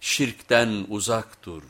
şirkten uzak dur.